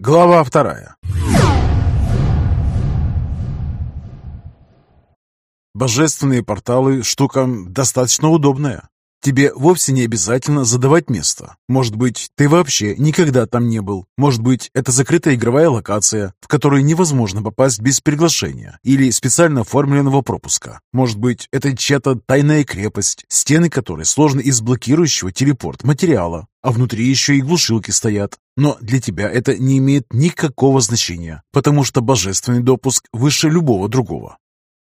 Глава вторая. Божественные порталы – штука достаточно удобная. Тебе вовсе не обязательно задавать место. Может быть, ты вообще никогда там не был. Может быть, это закрытая игровая локация, в которую невозможно попасть без приглашения или специально оформленного пропуска. Может быть, это чья-то тайная крепость, стены которой сложны из блокирующего телепорт материала, а внутри еще и глушилки стоят. Но для тебя это не имеет никакого значения, потому что божественный допуск выше любого другого.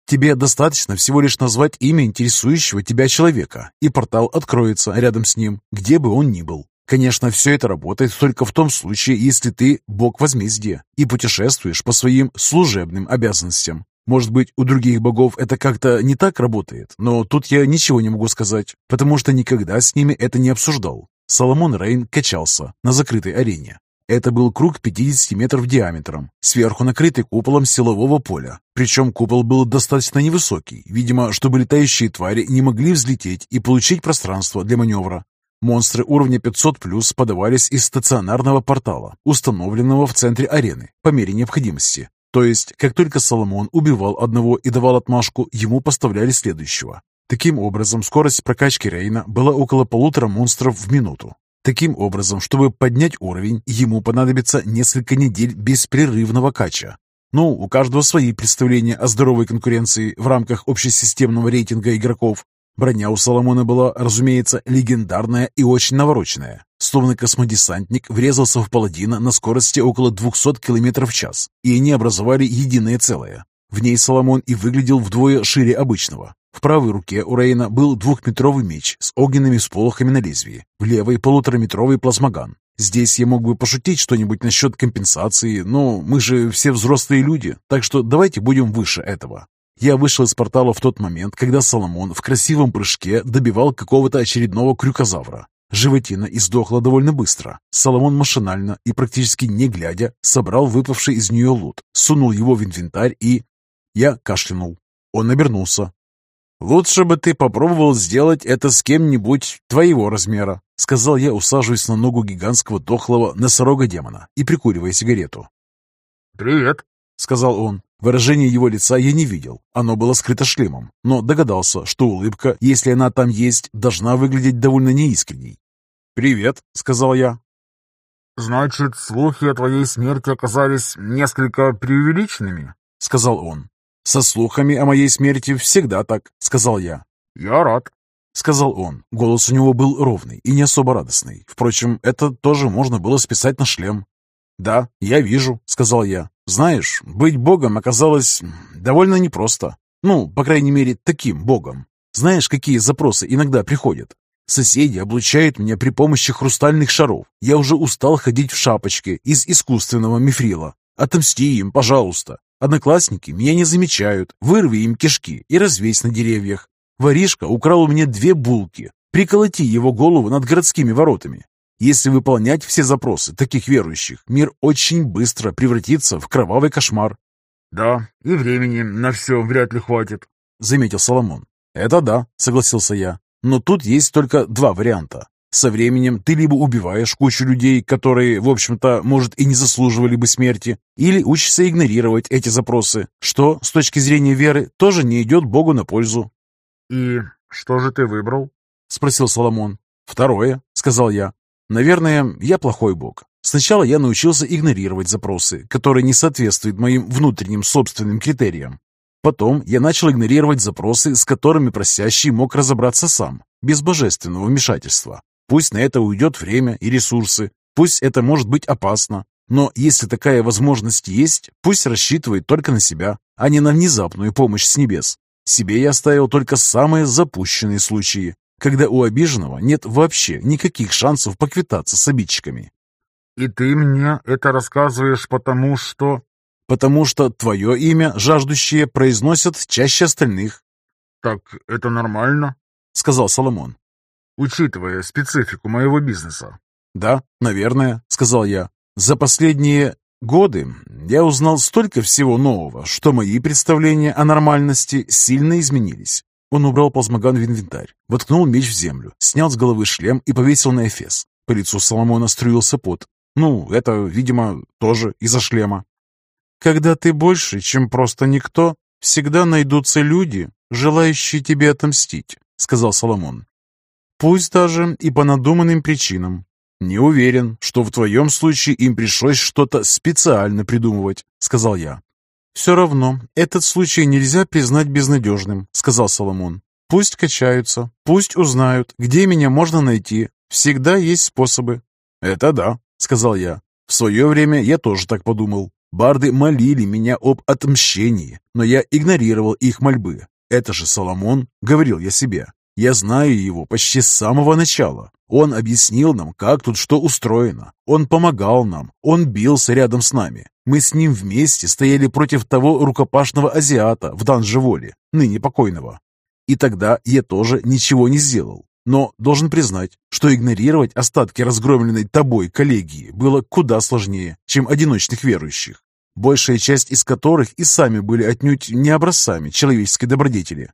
Тебе достаточно всего лишь назвать имя интересующего тебя человека, и портал откроется рядом с ним, где бы он ни был. Конечно, все это работает только в том случае, если ты бог возмездия и путешествуешь по своим служебным обязанностям. Может быть, у других богов это как-то не так работает, но тут я ничего не могу сказать, потому что никогда с ними это не обсуждал. Соломон Рейн качался на закрытой арене, это был круг 50 метров диаметром, сверху накрытый куполом силового поля. Причем купол был достаточно невысокий, видимо, чтобы летающие твари не могли взлететь и получить пространство для маневра. Монстры уровня 500+, подавались из стационарного портала, установленного в центре арены, по мере необходимости. То есть, как только Соломон убивал одного и давал отмашку, ему поставляли следующего. Таким образом, скорость прокачки Рейна была около полутора монстров в минуту. Таким образом, чтобы поднять уровень, ему понадобится несколько недель беспрерывного кача. Ну, у каждого свои представления о здоровой конкуренции в рамках общесистемного рейтинга игроков. Броня у Соломона была, разумеется, легендарная и очень навороченная. Словно космодесантник врезался в паладина на скорости около 200 км в час, и они образовали единое целое. В ней Соломон и выглядел вдвое шире обычного. В правой руке у Рейна был двухметровый меч с огненными сполохами на лезвии, в левой полутораметровый плазмоган. Здесь я мог бы пошутить что-нибудь насчет компенсации, но мы же все взрослые люди, так что давайте будем выше этого. Я вышел из портала в тот момент, когда Соломон в красивом прыжке добивал какого-то очередного крюкозавра. Животина издохла довольно быстро. Соломон машинально и практически не глядя собрал выпавший из нее лут, сунул его в инвентарь и... Я кашлянул. Он обернулся. «Лучше бы ты попробовал сделать это с кем-нибудь твоего размера», сказал я, усаживаясь на ногу гигантского дохлого носорога-демона и прикуривая сигарету. «Привет», — сказал он. Выражение его лица я не видел, оно было скрыто шлемом, но догадался, что улыбка, если она там есть, должна выглядеть довольно неискренней. «Привет», — сказал я. «Значит, слухи о твоей смерти оказались несколько преувеличенными?» — сказал он. «Со слухами о моей смерти всегда так», — сказал я. «Я рад», — сказал он. Голос у него был ровный и не особо радостный. Впрочем, это тоже можно было списать на шлем. «Да, я вижу», — сказал я. «Знаешь, быть богом оказалось довольно непросто. Ну, по крайней мере, таким богом. Знаешь, какие запросы иногда приходят? Соседи облучают меня при помощи хрустальных шаров. Я уже устал ходить в шапочке из искусственного мифрила. Отомсти им, пожалуйста. Одноклассники меня не замечают. Вырви им кишки и развесь на деревьях. Воришка украл у меня две булки. Приколоти его голову над городскими воротами. Если выполнять все запросы таких верующих, мир очень быстро превратится в кровавый кошмар. «Да, и времени на все вряд ли хватит», — заметил Соломон. «Это да», — согласился я. «Но тут есть только два варианта. Со временем ты либо убиваешь кучу людей, которые, в общем-то, может, и не заслуживали бы смерти, или учишься игнорировать эти запросы, что, с точки зрения веры, тоже не идет Богу на пользу. «И что же ты выбрал?» — спросил Соломон. «Второе», — сказал я. «Наверное, я плохой Бог. Сначала я научился игнорировать запросы, которые не соответствуют моим внутренним собственным критериям. Потом я начал игнорировать запросы, с которыми просящий мог разобраться сам, без божественного вмешательства. Пусть на это уйдет время и ресурсы, пусть это может быть опасно, но если такая возможность есть, пусть рассчитывает только на себя, а не на внезапную помощь с небес. Себе я оставил только самые запущенные случаи, когда у обиженного нет вообще никаких шансов поквитаться с обидчиками. «И ты мне это рассказываешь потому, что...» «Потому что твое имя жаждущие произносят чаще остальных». «Так это нормально?» — сказал Соломон учитывая специфику моего бизнеса. «Да, наверное», — сказал я. «За последние годы я узнал столько всего нового, что мои представления о нормальности сильно изменились». Он убрал плазмоган в инвентарь, воткнул меч в землю, снял с головы шлем и повесил на эфес. По лицу Соломона струился пот. Ну, это, видимо, тоже из-за шлема. Когда ты больше, чем просто никто, всегда найдутся люди, желающие тебе отомстить, сказал Соломон. Пусть даже и по надуманным причинам. Не уверен, что в твоем случае им пришлось что-то специально придумывать, сказал я. «Все равно, этот случай нельзя признать безнадежным», — сказал Соломон. «Пусть качаются, пусть узнают, где меня можно найти. Всегда есть способы». «Это да», — сказал я. «В свое время я тоже так подумал. Барды молили меня об отмщении, но я игнорировал их мольбы. Это же Соломон, — говорил я себе. Я знаю его почти с самого начала. Он объяснил нам, как тут что устроено. Он помогал нам, он бился рядом с нами. Мы с ним вместе стояли против того рукопашного азиата в Данжеволе, ныне покойного. И тогда я тоже ничего не сделал. Но должен признать, что игнорировать остатки разгромленной тобой коллегии было куда сложнее, чем одиночных верующих, большая часть из которых и сами были отнюдь не образцами человеческой добродетели.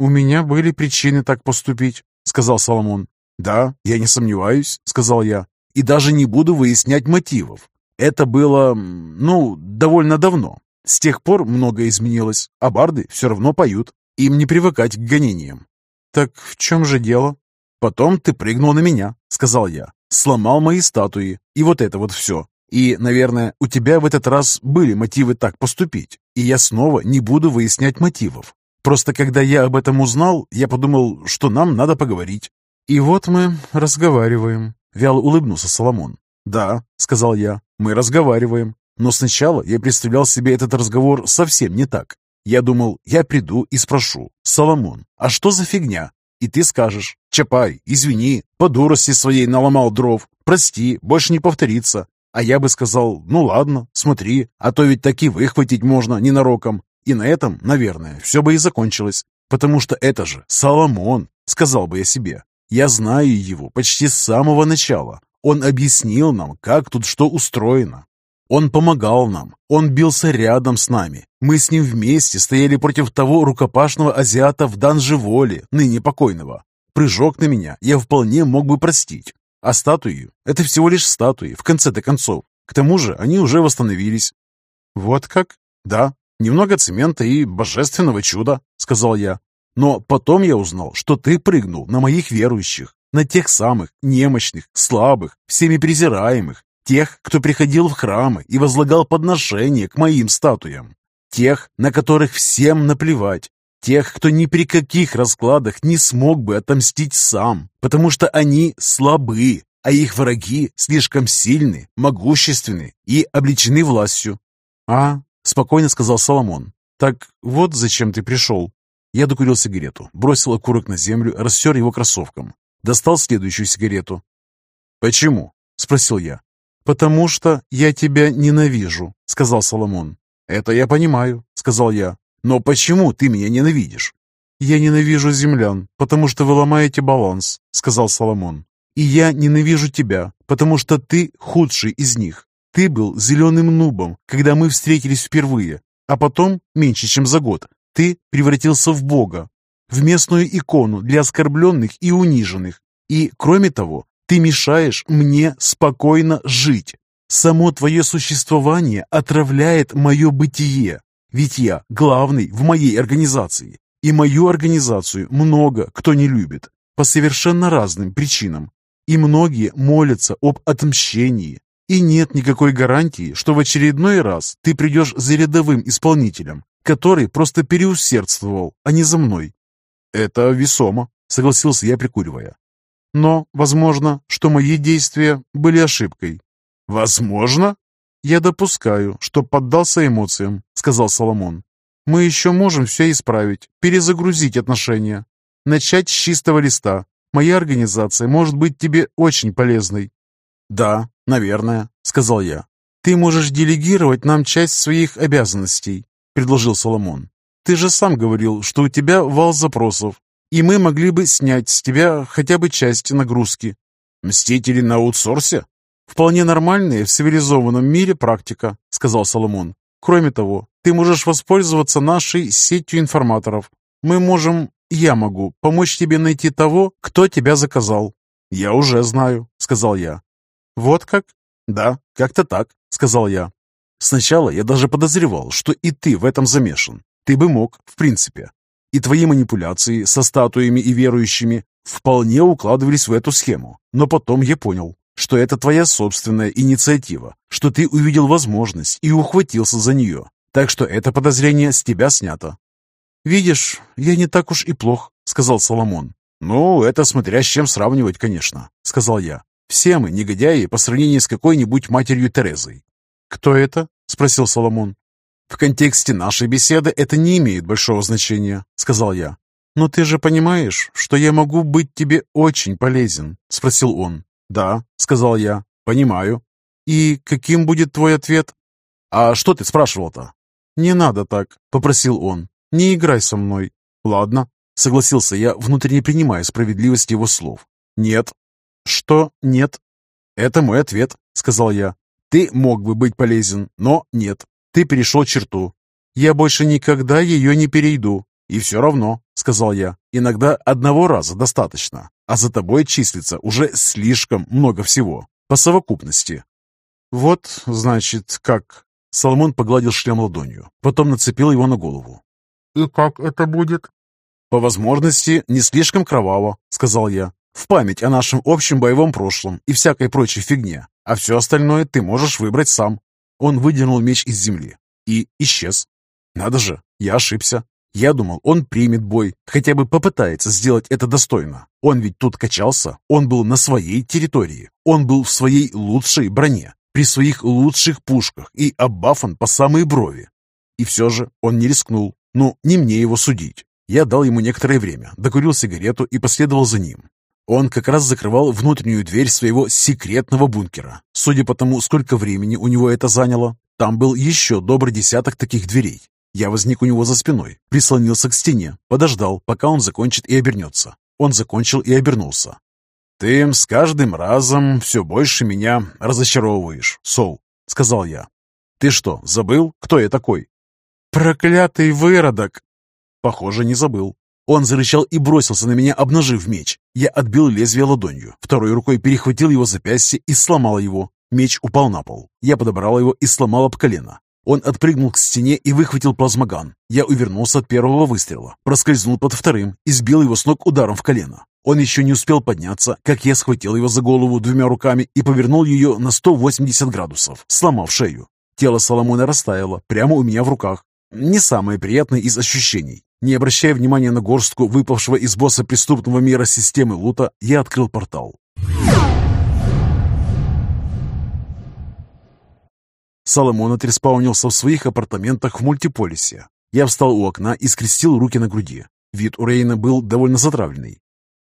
«У меня были причины так поступить», — сказал Соломон. «Да, я не сомневаюсь», — сказал я, — «и даже не буду выяснять мотивов. Это было, ну, довольно давно. С тех пор многое изменилось, а барды все равно поют. Им не привыкать к гонениям». «Так в чем же дело?» «Потом ты прыгнул на меня», — сказал я. «Сломал мои статуи, и вот это вот все. И, наверное, у тебя в этот раз были мотивы так поступить, и я снова не буду выяснять мотивов. Просто когда я об этом узнал, я подумал, что нам надо поговорить». «И вот мы разговариваем», — вяло улыбнулся Соломон. «Да», — сказал я, — «мы разговариваем. Но сначала я представлял себе этот разговор совсем не так. Я думал, я приду и спрошу, «Соломон, а что за фигня?» И ты скажешь, «Чапай, извини, по дурости своей наломал дров, прости, больше не повторится». А я бы сказал, «Ну ладно, смотри, а то ведь таки выхватить можно ненароком». И на этом, наверное, все бы и закончилось. Потому что это же Соломон, сказал бы я себе. Я знаю его почти с самого начала. Он объяснил нам, как тут что устроено. Он помогал нам, он бился рядом с нами. Мы с ним вместе стояли против того рукопашного азиата в Данжеволе, ныне покойного. Прыжок на меня я вполне мог бы простить. А статую — это всего лишь статуи, в конце-то концов. К тому же они уже восстановились. «Вот как?» «Да, немного цемента и божественного чуда», — сказал я. «Но потом я узнал, что ты прыгнул на моих верующих, на тех самых немощных, слабых, всеми презираемых, тех, кто приходил в храмы и возлагал подношения к моим статуям, тех, на которых всем наплевать, тех, кто ни при каких раскладах не смог бы отомстить сам, потому что они слабы, а их враги слишком сильны, могущественны и обличены властью. «А, — спокойно сказал Соломон, — так вот зачем ты пришел». Я докурил сигарету, бросил окурок на землю, растер его кроссовком. Достал следующую сигарету. «Почему?» — спросил я. «Потому что я тебя ненавижу», — сказал Соломон. «Это я понимаю», — сказал я. «Но почему ты меня ненавидишь?» «Я ненавижу землян, потому что вы ломаете баланс», — сказал Соломон. «И я ненавижу тебя, потому что ты худший из них. Ты был зеленым нубом, когда мы встретились впервые, а потом, меньше чем за год, ты превратился в бога, в местную икону для оскорбленных и униженных. И, кроме того, ты мешаешь мне спокойно жить. Само твое существование отравляет мое бытие. Ведь я главный в моей организации. И мою организацию много кто не любит. По совершенно разным причинам. И многие молятся об отмщении. И нет никакой гарантии, что в очередной раз ты придешь за рядовым исполнителем, который просто переусердствовал, а не за мной. «Это весомо», — согласился я, прикуривая. «Но, возможно, что мои действия были ошибкой». «Возможно?» «Я допускаю, что поддался эмоциям», — сказал Соломон. «Мы еще можем все исправить, перезагрузить отношения, начать с чистого листа. Моя организация может быть тебе очень полезной». «Да, наверное», — сказал я. «Ты можешь делегировать нам часть своих обязанностей», — предложил Соломон. Ты же сам говорил, что у тебя вал запросов, и мы могли бы снять с тебя хотя бы часть нагрузки. Мстители на аутсорсе? Вполне нормальная в цивилизованном мире практика, сказал Соломон. Кроме того, ты можешь воспользоваться нашей сетью информаторов. Мы можем, я могу, помочь тебе найти того, кто тебя заказал. Я уже знаю, сказал я. Вот как? «Да, как-то так», — сказал я. «Сначала я даже подозревал, что и ты в этом замешан. Ты бы мог, в принципе. И твои манипуляции со статуями и верующими вполне укладывались в эту схему. Но потом я понял, что это твоя собственная инициатива, что ты увидел возможность и ухватился за нее. Так что это подозрение с тебя снято. «Видишь, я не так уж и плох», — сказал Соломон. «Ну, это смотря с чем сравнивать, конечно», — сказал я. «Все мы негодяи по сравнению с какой-нибудь матерью Терезой». «Кто это?» — спросил Соломон. «В контексте нашей беседы это не имеет большого значения», — сказал я. «Но ты же понимаешь, что я могу быть тебе очень полезен?» — спросил он. «Да», — сказал я, — «понимаю». «И каким будет твой ответ?» «А что ты спрашивал-то?» «Не надо так», — попросил он. «Не играй со мной». «Ладно», — согласился я, внутренне принимая справедливость его слов. «Нет». «Что нет?» «Это мой ответ», — сказал я. «Ты мог бы быть полезен, но нет. Ты перешел черту. Я больше никогда ее не перейду. И все равно», — сказал я, — «иногда одного раза достаточно, а за тобой числится уже слишком много всего, по совокупности». «Вот, значит, как...» Соломон погладил шлем ладонью, потом нацепил его на голову. «И как это будет?» «По возможности, не слишком кроваво», — сказал я. «В память о нашем общем боевом прошлом и всякой прочей фигне. А все остальное ты можешь выбрать сам». Он выдернул меч из земли и исчез. Надо же, я ошибся. Я думал, он примет бой, хотя бы попытается сделать это достойно. Он ведь тут качался, он был на своей территории, он был в своей лучшей броне, при своих лучших пушках и оббафан по самые брови. И все же он не рискнул. Ну, не мне его судить. Я дал ему некоторое время, докурил сигарету и последовал за ним. Он как раз закрывал внутреннюю дверь своего секретного бункера. Судя по тому, сколько времени у него это заняло, там был еще добрый десяток таких дверей. Я возник у него за спиной, прислонился к стене, подождал, пока он закончит и обернется. Он закончил и обернулся. «Ты с каждым разом все больше меня разочаровываешь, Соу», — сказал я. «Ты что, забыл, кто я такой?» «Проклятый выродок!» Похоже, не забыл. Он зарычал и бросился на меня, обнажив меч. Я отбил лезвие ладонью, второй рукой перехватил его запястье и сломал его. Меч упал на пол. Я подобрал его и сломал об колено. Он отпрыгнул к стене и выхватил плазмоган. Я увернулся от первого выстрела, проскользнул под вторым и сбил его с ног ударом в колено. Он еще не успел подняться, как я схватил его за голову двумя руками и повернул ее на 180 градусов, сломав шею. Тело Соломона растаяло прямо у меня в руках. Не самое приятное из ощущений. Не обращая внимания на горстку выпавшего из босса преступного мира системы лута, я открыл портал. Соломон отреспаунился в своих апартаментах в мультиполисе. Я встал у окна и скрестил руки на груди. Вид у Рейна был довольно затравленный.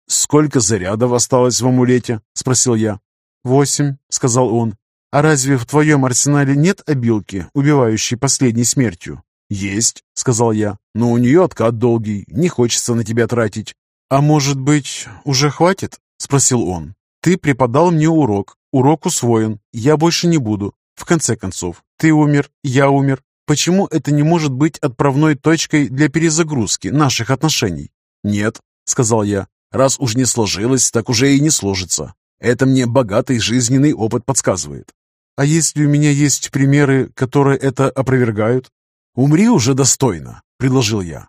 «Сколько зарядов осталось в амулете?» — спросил я. «Восемь», — сказал он. «А разве в твоем арсенале нет обилки, убивающей последней смертью?» «Есть», — сказал я. «но у нее откат долгий, не хочется на тебя тратить». «А может быть, уже хватит?» — спросил он. «Ты преподал мне урок. Урок усвоен. Я больше не буду. В конце концов, ты умер, я умер. Почему это не может быть отправной точкой для перезагрузки наших отношений? Нет, сказал я. Раз уж не сложилось, так уже и не сложится. Это мне богатый жизненный опыт подсказывает. А если у меня есть примеры, которые это опровергают? Умри уже достойно, предложил я.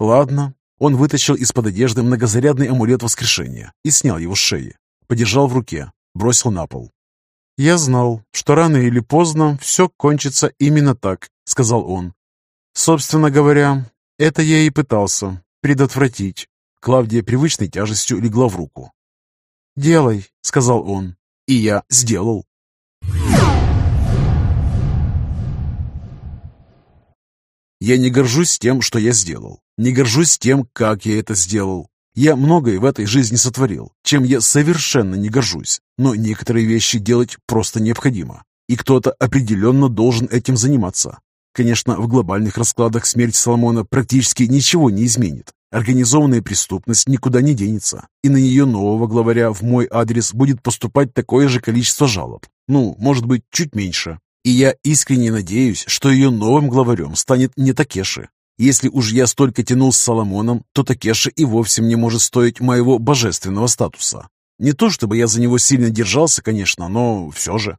Ладно. Он вытащил из-под одежды многозарядный амулет воскрешения и снял его с шеи. Подержал в руке, бросил на пол. «Я знал, что рано или поздно все кончится именно так», — сказал он. «Собственно говоря, это я и пытался предотвратить». Клавдия привычной тяжестью легла в руку. «Делай», — сказал он. И я сделал. Я не горжусь тем, что я сделал. Не горжусь тем, как я это сделал. Я многое в этой жизни сотворил, чем я совершенно не горжусь, но некоторые вещи делать просто необходимо, и кто-то определенно должен этим заниматься. Конечно, в глобальных раскладах смерть Соломона практически ничего не изменит. Организованная преступность никуда не денется, и на нее нового главаря в мой адрес будет поступать такое же количество жалоб. Ну, может быть, чуть меньше. И я искренне надеюсь, что ее новым главарем станет не Такеши, если уж я столько тянул с Соломоном, то Такеши и вовсе мне может стоить моего божественного статуса. Не то чтобы я за него сильно держался, конечно, но все же.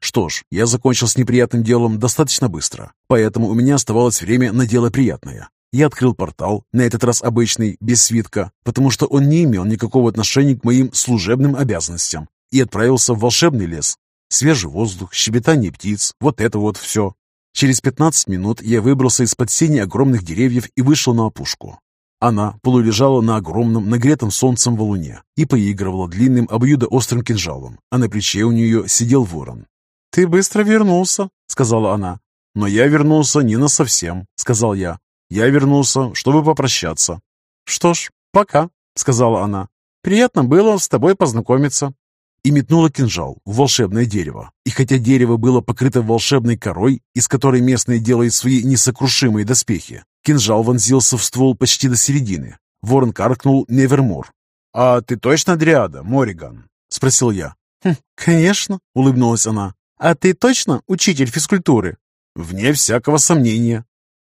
Что ж, я закончил с неприятным делом достаточно быстро, поэтому у меня оставалось время на дело приятное. Я открыл портал, на этот раз обычный, без свитка, потому что он не имел никакого отношения к моим служебным обязанностям, и отправился в волшебный лес. Свежий воздух, щебетание птиц, вот это вот все. Через 15 минут я выбрался из-под сени огромных деревьев и вышел на опушку. Она полулежала на огромном, нагретом солнцем валуне и поигрывала длинным обоюдоострым кинжалом, а на плече у нее сидел ворон. «Ты быстро вернулся», — сказала она. «Но я вернулся не на совсем», — сказал я. «Я вернулся, чтобы попрощаться». «Что ж, пока», — сказала она. «Приятно было с тобой познакомиться» и метнула кинжал в волшебное дерево. И хотя дерево было покрыто волшебной корой, из которой местные делают свои несокрушимые доспехи, кинжал вонзился в ствол почти до середины. Ворон каркнул «Невермор». «А ты точно Дриада, Мориган?» — спросил я. «Хм, «Конечно», — улыбнулась она. «А ты точно учитель физкультуры?» «Вне всякого сомнения».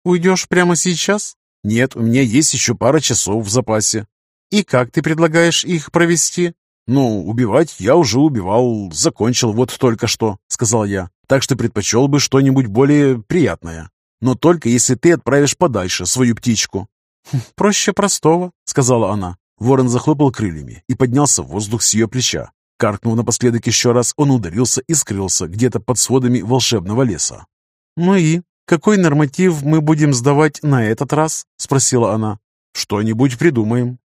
«Уйдешь прямо сейчас?» «Нет, у меня есть еще пара часов в запасе». «И как ты предлагаешь их провести?» «Ну, убивать я уже убивал, закончил вот только что», — сказал я. «Так что предпочел бы что-нибудь более приятное. Но только если ты отправишь подальше свою птичку». «Хм, «Проще простого», — сказала она. Ворон захлопал крыльями и поднялся в воздух с ее плеча. Каркнув напоследок еще раз, он ударился и скрылся где-то под сводами волшебного леса. «Ну и какой норматив мы будем сдавать на этот раз?» — спросила она. «Что-нибудь придумаем»,